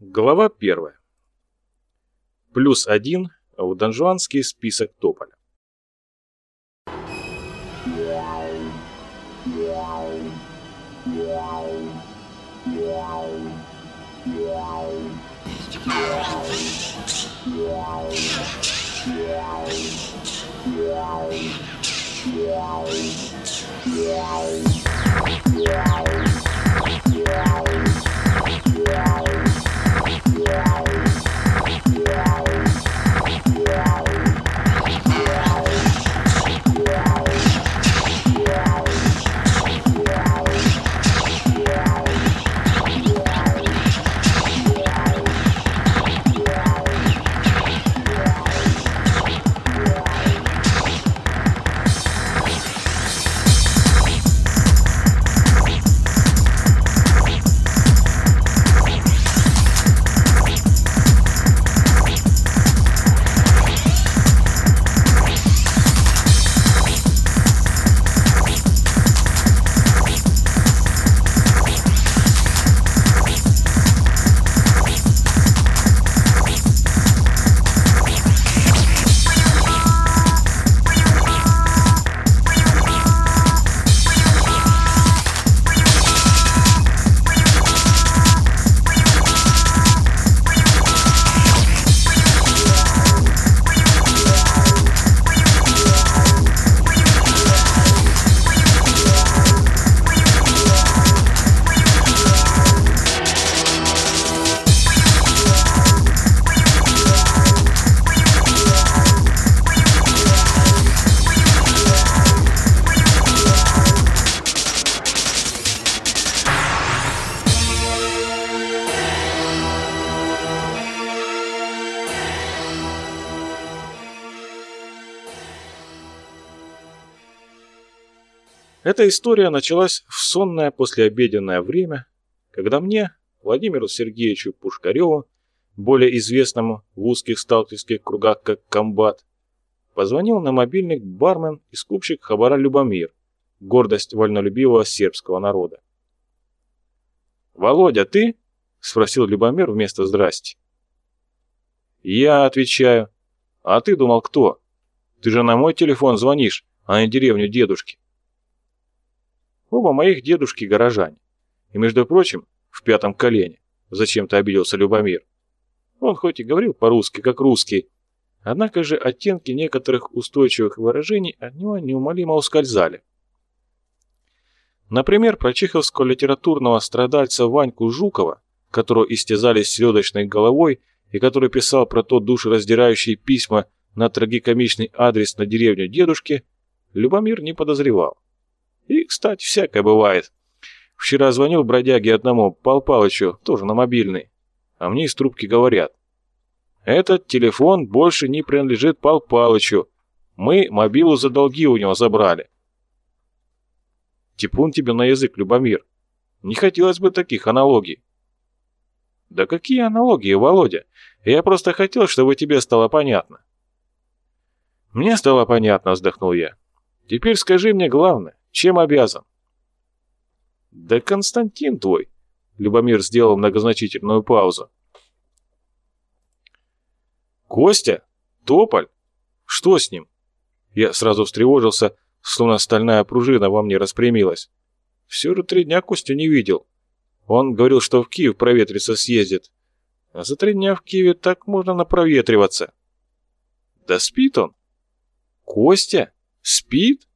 Глава первая. Плюс один в донжуанский список Тополя. Эта история началась в сонное послеобеденное время, когда мне, Владимиру Сергеевичу Пушкареву, более известному в узких сталкерских кругах как комбат, позвонил на мобильник бармен и скупщик Хабара Любомир, гордость вольнолюбивого сербского народа. «Володя, ты?» — спросил Любомир вместо «здрасте». «Я отвечаю. А ты думал, кто? Ты же на мой телефон звонишь, а не деревню дедушки». Оба моих дедушки горожане. И, между прочим, в пятом колене. Зачем-то обиделся Любомир. Он хоть и говорил по-русски, как русский, однако же оттенки некоторых устойчивых выражений от него неумолимо ускользали. Например, про чеховского литературного страдальца Ваньку Жукова, которого истязали селедочной головой и который писал про то душераздирающие письма на трагикомичный адрес на деревню дедушки, Любомир не подозревал. И, кстати, всякое бывает. Вчера звонил бродяге одному, Пал Палычу, тоже на мобильный. А мне из трубки говорят. Этот телефон больше не принадлежит Пал Палычу. Мы мобилу за долги у него забрали. Типун тебе на язык, Любомир. Не хотелось бы таких аналогий. Да какие аналогии, Володя? Я просто хотел, чтобы тебе стало понятно. Мне стало понятно, вздохнул я. Теперь скажи мне главное. Чем обязан? Да Константин твой. Любомир сделал многозначительную паузу. Костя? Тополь? Что с ним? Я сразу встревожился, словно стальная пружина во мне распрямилась. Все же три дня Костю не видел. Он говорил, что в Киев проветриться съездит. А за три дня в Киеве так можно напроветриваться. Да спит он. Костя? Спит?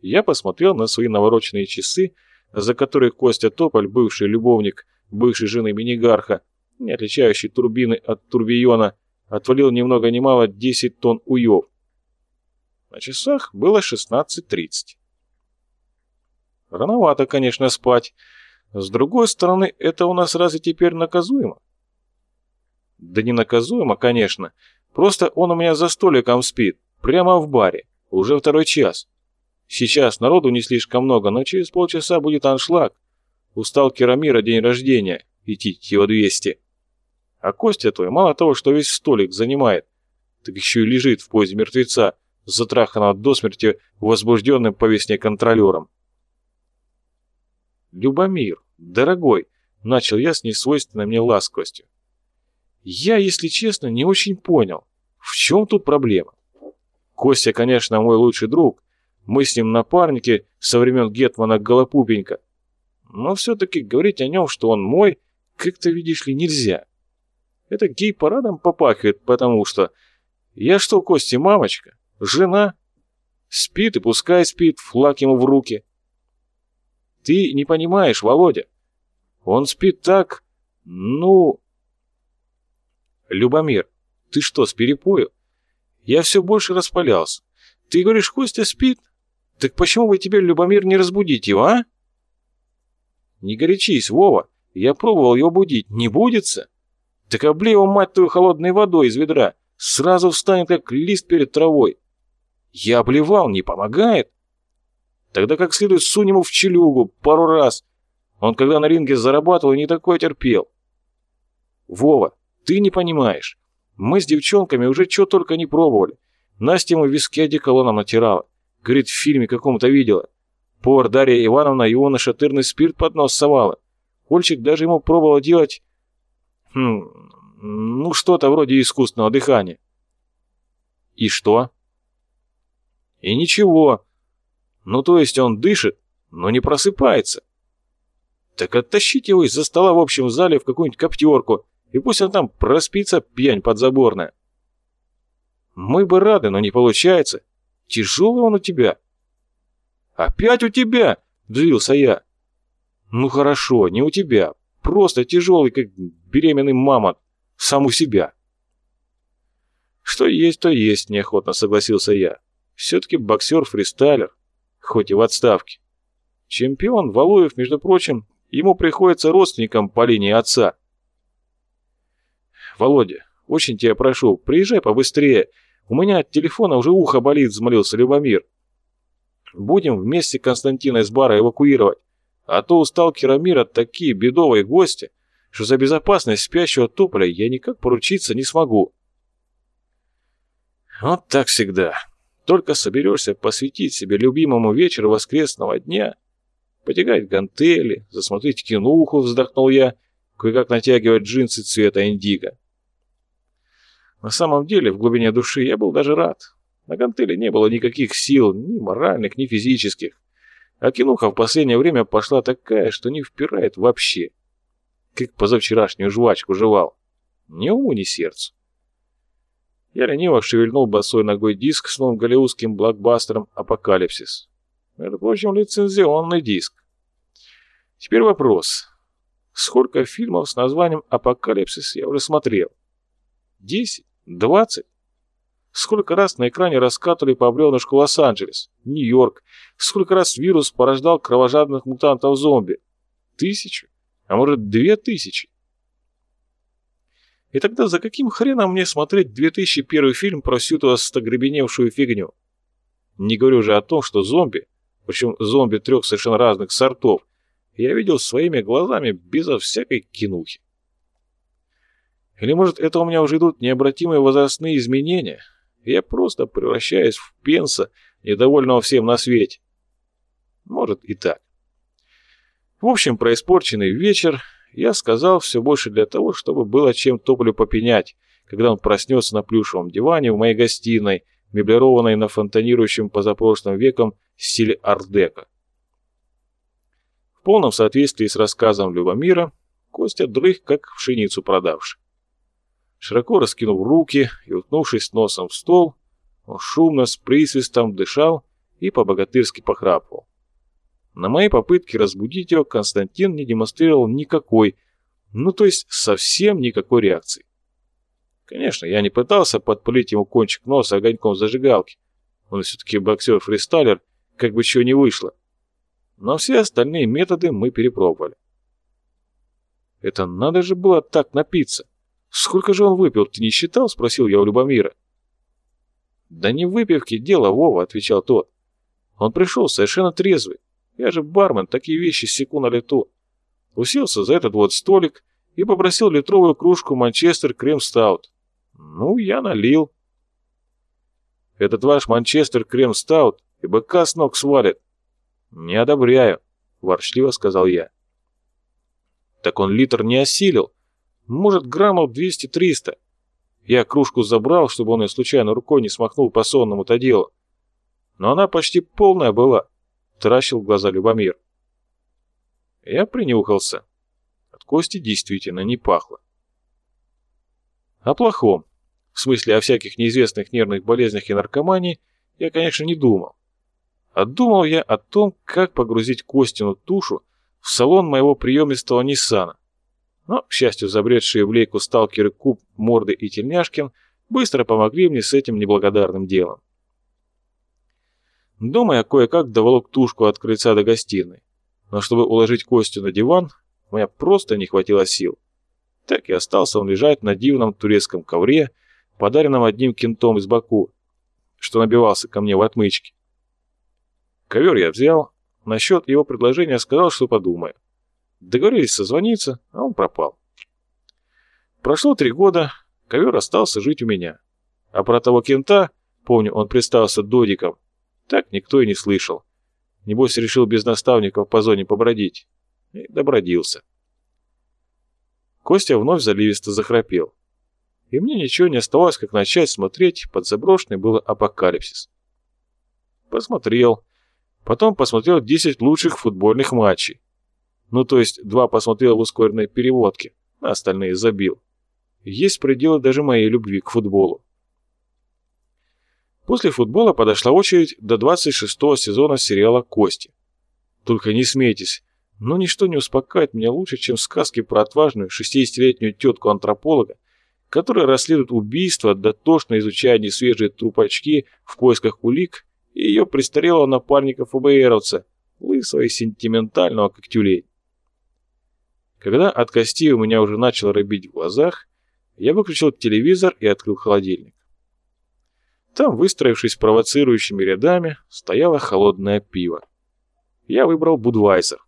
Я посмотрел на свои навороченные часы, за которые Костя Тополь, бывший любовник бывшей жены Минигарха, не отличающий турбины от турбиона, отвалил ни много ни мало 10 тонн уев. На часах было 16.30. Рановато, конечно, спать. С другой стороны, это у нас разве теперь наказуемо? Да не наказуемо, конечно. Просто он у меня за столиком спит, прямо в баре, уже второй час. Сейчас народу не слишком много, но через полчаса будет аншлаг. У сталкера мира день рождения, идти его 200. А Костя твой мало того, что весь столик занимает, так еще и лежит в позе мертвеца, затраханного до смерти возбужденным по весне контролером. Любомир, дорогой, начал я с несвойственной мне ласковостью. Я, если честно, не очень понял, в чем тут проблема. Костя, конечно, мой лучший друг. Мы с ним напарники со времен Гетмана Голопупенька. Но все-таки говорить о нем, что он мой, как-то, видишь ли, нельзя. Это гей-парадом попахивает, потому что... Я что, Костя, мамочка? Жена? Спит и пускай спит, флаг ему в руки. Ты не понимаешь, Володя. Он спит так... Ну... Любомир, ты что, с перепою? Я все больше распалялся. Ты говоришь, Костя спит? Так почему вы теперь, Любомир, не разбудите его, а? Не горячись, Вова. Я пробовал его будить. Не будется? Так облей его, мать твою, холодной водой из ведра. Сразу встанет, как лист перед травой. Я обливал, не помогает. Тогда как следует сунь ему в челюгу пару раз. Он когда на ринге зарабатывал, не такое терпел. Вова, ты не понимаешь. Мы с девчонками уже что только не пробовали. Настя ему виски одеколоном натирала. Говорит, в фильме каком-то видела. Повар Дарья Ивановна его на шатырный спирт под нос совала. Кольчик даже ему пробовал делать... Хм, ну, что-то вроде искусственного дыхания. И что? И ничего. Ну, то есть он дышит, но не просыпается. Так оттащите его из-за стола в общем зале в какую-нибудь коптерку, и пусть он там проспится, пьянь подзаборная. Мы бы рады, но не получается. Тяжелый он у тебя. Опять у тебя? Взвился я. Ну хорошо, не у тебя. Просто тяжелый, как беременный мамонт. Сам у себя. Что есть, то есть, неохотно согласился я. Все-таки боксер-фристайлер, хоть и в отставке. Чемпион Валуев, между прочим, ему приходится родственником по линии отца. «Володя, очень тебя прошу, приезжай побыстрее. У меня от телефона уже ухо болит», — взмолился Любомир. «Будем вместе Константина из бара эвакуировать, а то у сталкера мира такие бедовые гости, что за безопасность спящего тополя я никак поручиться не смогу». Вот так всегда. Только соберешься посвятить себе любимому вечеру воскресного дня, потягать гантели, засмотреть кинуху, вздохнул я, кое-как натягивать джинсы цвета индиго. На самом деле, в глубине души я был даже рад. На гантеле не было никаких сил, ни моральных, ни физических. А кинуха в последнее время пошла такая, что не впирает вообще. Как позавчерашнюю жвачку жевал. Ни уму, ни сердцу. Я лениво шевельнул босой ногой диск с новым голливудским блокбастером «Апокалипсис». Между прочим, лицензионный диск. Теперь вопрос. Сколько фильмов с названием «Апокалипсис» я уже смотрел? Десять? Двадцать? Сколько раз на экране раскатывали по бревнышку Лос-Анджелес, Нью-Йорк, сколько раз вирус порождал кровожадных мутантов-зомби? Тысячу? А может, две тысячи? И тогда за каким хреном мне смотреть 2001 фильм про всю эту остогребеневшую фигню? Не говорю уже о том, что зомби, причем зомби трех совершенно разных сортов, я видел своими глазами безо всякой кинухи. Или, может, это у меня уже идут необратимые возрастные изменения, я просто превращаюсь в пенса, недовольного всем на свете? Может и так. В общем, про испорченный вечер я сказал все больше для того, чтобы было чем Тополю попенять, когда он проснется на плюшевом диване в моей гостиной, меблированной на фонтанирующем позапрошлым веком стиле ардека. В полном соответствии с рассказом Любомира, Костя дрых, как пшеницу продавший. Широко раскинув руки и уткнувшись носом в стол, он шумно с присвистом дышал и по-богатырски похрапывал. На мои попытки разбудить его Константин не демонстрировал никакой, ну то есть совсем никакой реакции. Конечно, я не пытался подпылить ему кончик носа огоньком зажигалки. Он все-таки боксер-фристайлер, как бы чего не вышло. Но все остальные методы мы перепробовали. Это надо же было так напиться. «Сколько же он выпил, ты не считал?» — спросил я у Любомира. «Да не в выпивке дело, Вова», — отвечал тот. «Он пришел совершенно трезвый. Я же бармен, такие вещи секу на лету». Уселся за этот вот столик и попросил литровую кружку Манчестер Крем Стаут. Ну, я налил. «Этот ваш Манчестер Крем Стаут и быка с ног свалит». «Не одобряю», — ворчливо сказал я. Так он литр не осилил. Может, граммов 200-300. Я кружку забрал, чтобы он ее случайно рукой не смахнул по сонному-то делу. Но она почти полная была, таращил глаза Любомир. Я принюхался. От кости действительно не пахло. О плохом, в смысле о всяких неизвестных нервных болезнях и наркомании, я, конечно, не думал. А думал я о том, как погрузить Костину тушу в салон моего приемистого Ниссана. Но, к счастью, забредшие в лейку сталкеры Куб, Морды и Тельняшкин быстро помогли мне с этим неблагодарным делом. Дома я кое-как доволок тушку от крыльца до гостиной, но чтобы уложить Костю на диван, у меня просто не хватило сил. Так и остался он лежать на дивном турецком ковре, подаренном одним кентом из Баку, что набивался ко мне в отмычке. Ковер я взял, насчет его предложения сказал, что подумаю. Договорились созвониться, а он пропал. Прошло три года, ковер остался жить у меня. А про того кента, помню, он представился додиком, так никто и не слышал. Небось, решил без наставников по зоне побродить. И добродился. Костя вновь заливисто захрапел. И мне ничего не оставалось, как начать смотреть под заброшенный был апокалипсис. Посмотрел. Потом посмотрел 10 лучших футбольных матчей. Ну, то есть, два посмотрел в ускоренной переводке, а остальные забил. Есть пределы даже моей любви к футболу. После футбола подошла очередь до 26-го сезона сериала «Кости». Только не смейтесь, но ничто не успокаивает меня лучше, чем сказки про отважную 60-летнюю тетку-антрополога, которая расследует убийство, дотошно изучая несвежие трупачки в поисках улик, и ее престарелого напарника ФБРовца, лысого и сентиментального, как тюлень. Когда от кости у меня уже начало рыбить в глазах, я выключил телевизор и открыл холодильник. Там, выстроившись провоцирующими рядами, стояло холодное пиво. Я выбрал Будвайзер.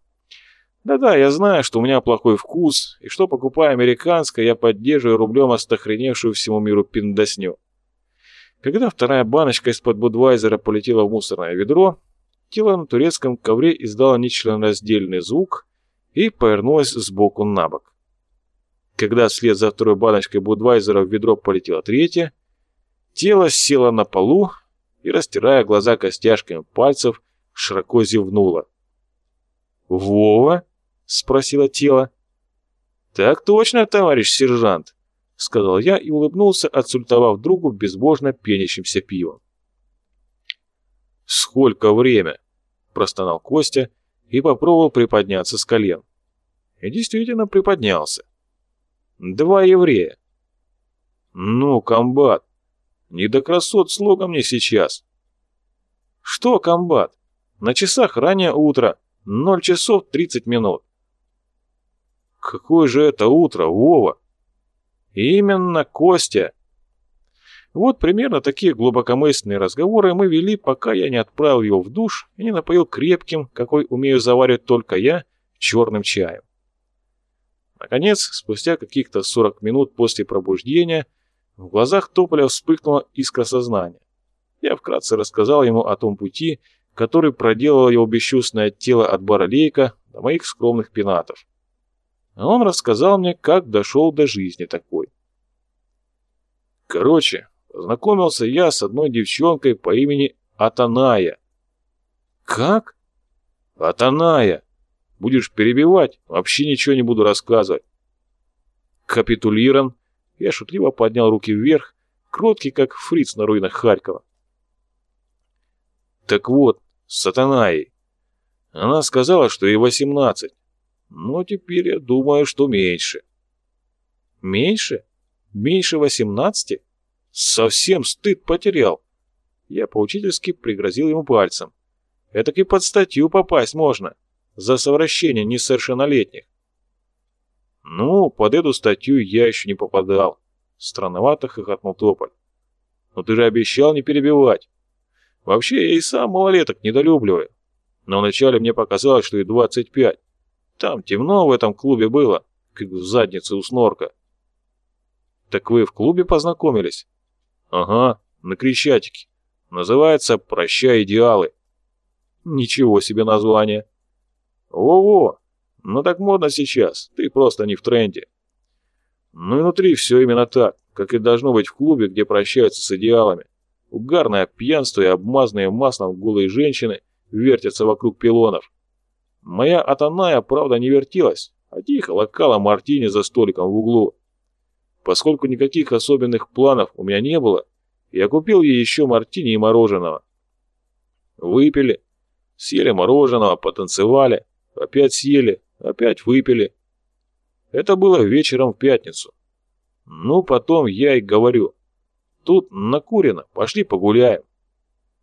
Да-да, я знаю, что у меня плохой вкус, и что, покупая американское, я поддерживаю рублем остохреневшую всему миру пиндосню. Когда вторая баночка из-под Будвайзера полетела в мусорное ведро, тело на турецком ковре издало нечленораздельный звук, и повернулась сбоку на бок. Когда вслед за второй баночкой Будвайзера в ведро полетела третья, тело село на полу и, растирая глаза костяшками пальцев, широко зевнуло. «Вова?» — спросило тело. «Так точно, товарищ сержант», — сказал я и улыбнулся, отсультовав другу безбожно пенящимся пивом. «Сколько время?» — простонал Костя и попробовал приподняться с колен. И действительно приподнялся. Два еврея. Ну, комбат, не до красот слога мне сейчас. Что, комбат? На часах раннее утро, 0 часов 30 минут. Какое же это утро, Вова? Именно, Костя. Вот примерно такие глубокомысленные разговоры мы вели, пока я не отправил его в душ и не напоил крепким, какой умею заваривать только я, черным чаем. Наконец, спустя каких-то 40 минут после пробуждения, в глазах Тополя вспыхнула искра сознания. Я вкратце рассказал ему о том пути, который проделало его бесчувственное тело от бара Лейка до моих скромных пенатов. А он рассказал мне, как дошел до жизни такой. Короче, Познакомился я с одной девчонкой по имени Атаная. Как? Атаная. Будешь перебивать, вообще ничего не буду рассказывать. Капитулирован. Я шутливо поднял руки вверх, кроткий, как фриц на руинах Харькова. Так вот, с Сатанаей. Она сказала, что ей восемнадцать. Но теперь я думаю, что меньше. Меньше? Меньше восемнадцати? Совсем стыд потерял. Я поучительски пригрозил ему пальцем. Это и под статью попасть можно. За совращение несовершеннолетних. Ну, под эту статью я еще не попадал. Странновато хохотнул Тополь. Но ты же обещал не перебивать. Вообще, я и сам малолеток недолюбливаю. Но вначале мне показалось, что и 25. Там темно в этом клубе было, как в заднице у снорка. Так вы в клубе познакомились? Ага, на Крещатике. Называется «Прощай идеалы». Ничего себе название. Во-во, Ну так модно сейчас, ты просто не в тренде. Ну и внутри все именно так, как и должно быть в клубе, где прощаются с идеалами. Угарное пьянство и обмазанные маслом голые женщины вертятся вокруг пилонов. Моя Атаная, правда, не вертелась, а тихо локала мартини за столиком в углу. Поскольку никаких особенных планов у меня не было, я купил ей еще мартини и мороженого. Выпили, съели мороженого, потанцевали, опять съели, опять выпили. Это было вечером в пятницу. Ну, потом я и говорю. Тут накурено, пошли погуляем.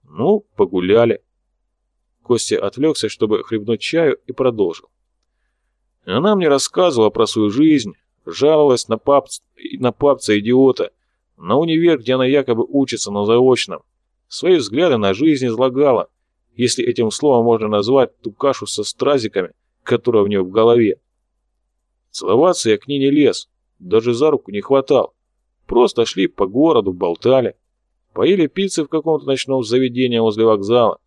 Ну, погуляли. Костя отвлекся, чтобы хлебнуть чаю, и продолжил. Она мне рассказывала про свою жизнь, жаловалась на, пап... на папца-идиота, на универ, где она якобы учится на заочном. Свои взгляды на жизнь излагала, если этим словом можно назвать ту кашу со стразиками, которая у нее в голове. Целоваться я к ней не лез, даже за руку не хватал. Просто шли по городу, болтали. Поели пиццы в каком-то ночном заведении возле вокзала.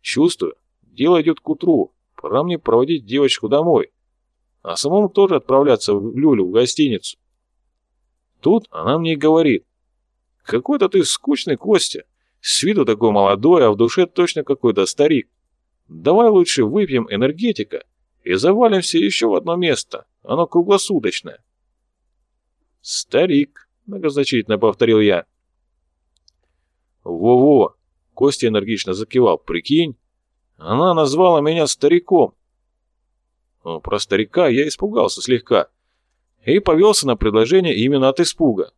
Чувствую, дело идет к утру, пора мне проводить девочку домой. А самому тоже отправляться в Люлю, в гостиницу. Тут она мне говорит. Какой-то ты скучный, Костя. С виду такой молодой, а в душе точно какой-то старик. Давай лучше выпьем энергетика и завалимся еще в одно место. Оно круглосуточное. Старик, многозначительно повторил я. Во-во, Костя энергично закивал. «Прикинь, она назвала меня стариком». Ну, про старика я испугался слегка и повелся на предложение именно от испуга.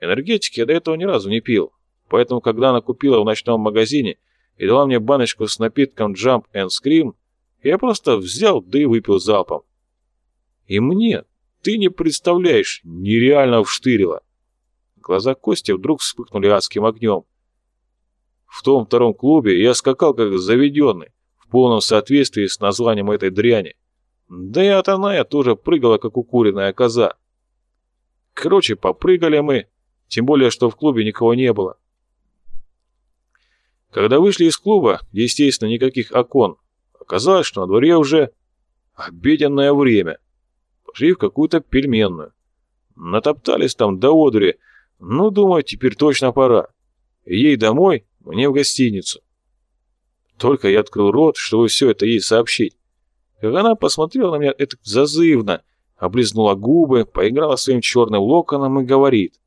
Энергетики я до этого ни разу не пил, поэтому, когда она купила в ночном магазине и дала мне баночку с напитком Jump and Scream, я просто взял, да и выпил залпом. И мне, ты не представляешь, нереально вштырило. Глаза Кости вдруг вспыхнули адским огнем. В том втором клубе я скакал как заведенный, в полном соответствии с названием этой дряни. Да и от она я тоже прыгала, как укуренная коза. Короче, попрыгали мы, тем более, что в клубе никого не было. Когда вышли из клуба, естественно, никаких окон, оказалось, что на дворе уже обеденное время. Пошли в какую-то пельменную. Натоптались там до одури, ну, думаю, теперь точно пора. Ей домой, мне в гостиницу. Только я открыл рот, чтобы все это ей сообщить. Она посмотрела на меня это зазывно, облизнула губы, поиграла своим черным локоном и говорит.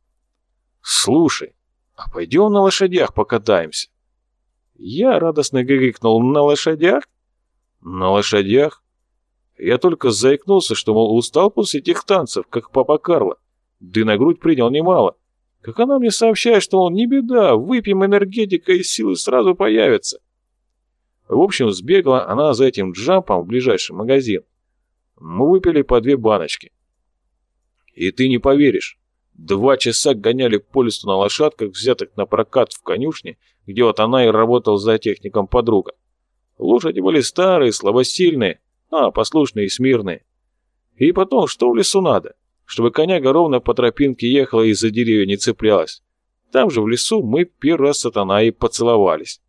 «Слушай, а пойдем на лошадях покатаемся?» Я радостно гыкнул «На лошадях?» «На лошадях?» Я только заикнулся, что, мол, устал после этих танцев, как папа Карло. Да на грудь принял немало. Как она мне сообщает, что, мол, не беда, выпьем энергетика и силы сразу появятся. В общем, сбегала она за этим джампом в ближайший магазин. Мы выпили по две баночки. И ты не поверишь, два часа гоняли по лесу на лошадках, взятых на прокат в конюшне, где вот она и работал за техником подруга. Лошади были старые, слабосильные, а послушные и смирные. И потом, что в лесу надо? чтобы коняга ровно по тропинке ехала и за деревья не цеплялась. Там же в лесу мы первый раз сатана и поцеловались.